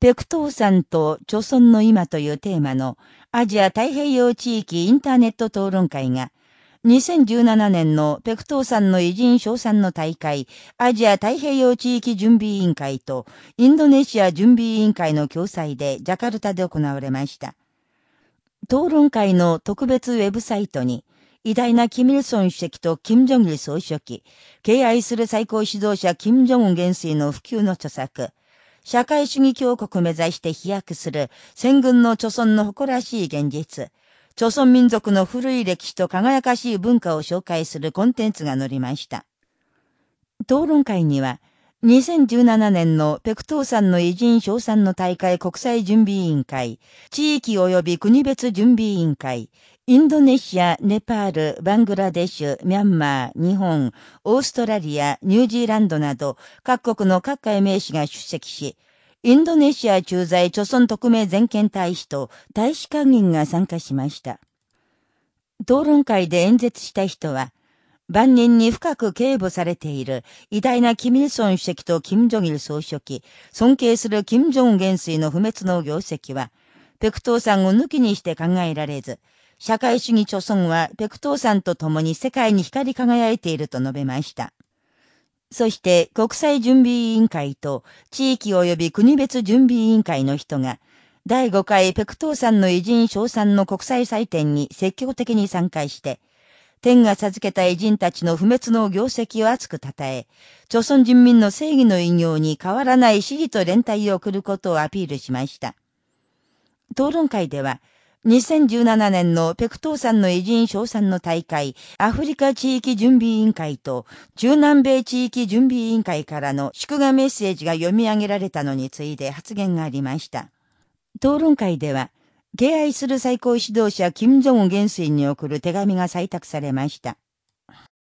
ペクトーさんと著村の今というテーマのアジア太平洋地域インターネット討論会が2017年のペクトーさんの偉人賞賛の大会アジア太平洋地域準備委員会とインドネシア準備委員会の共催でジャカルタで行われました。討論会の特別ウェブサイトに偉大なキミルソン主席とキム・ジョンギル総書記、敬愛する最高指導者キム・ジョン元帥の普及の著作、社会主義強国目指して飛躍する戦軍の著村の誇らしい現実、著村民族の古い歴史と輝かしい文化を紹介するコンテンツが載りました。討論会には、2017年のペクトーさんの偉人賞賛の大会国際準備委員会、地域及び国別準備委員会、インドネシア、ネパール、バングラデシュ、ミャンマー、日本、オーストラリア、ニュージーランドなど各国の各界名士が出席し、インドネシア駐在著村特命全権大使と大使館員が参加しました。討論会で演説した人は、万人に深く警護されている偉大なキミルソン主席とキム・ジョギル総書記、尊敬するキム・ジョン元帥の不滅の業績は、ペクトーさんを抜きにして考えられず、社会主義著村はペクトーさんと共に世界に光り輝いていると述べました。そして国際準備委員会と地域及び国別準備委員会の人が、第5回ペクトーさんの偉人賞賛の国際祭典に積極的に参加して、天が授けた偉人たちの不滅の業績を熱く称え、朝鮮人民の正義の偉業に変わらない支持と連帯を送ることをアピールしました。討論会では、2017年のペクトーさんの偉人賞賛の大会、アフリカ地域準備委員会と中南米地域準備委員会からの祝賀メッセージが読み上げられたのに次いで発言がありました。討論会では、敬愛する最高指導者金正恩元帥に送る手紙が採択されました。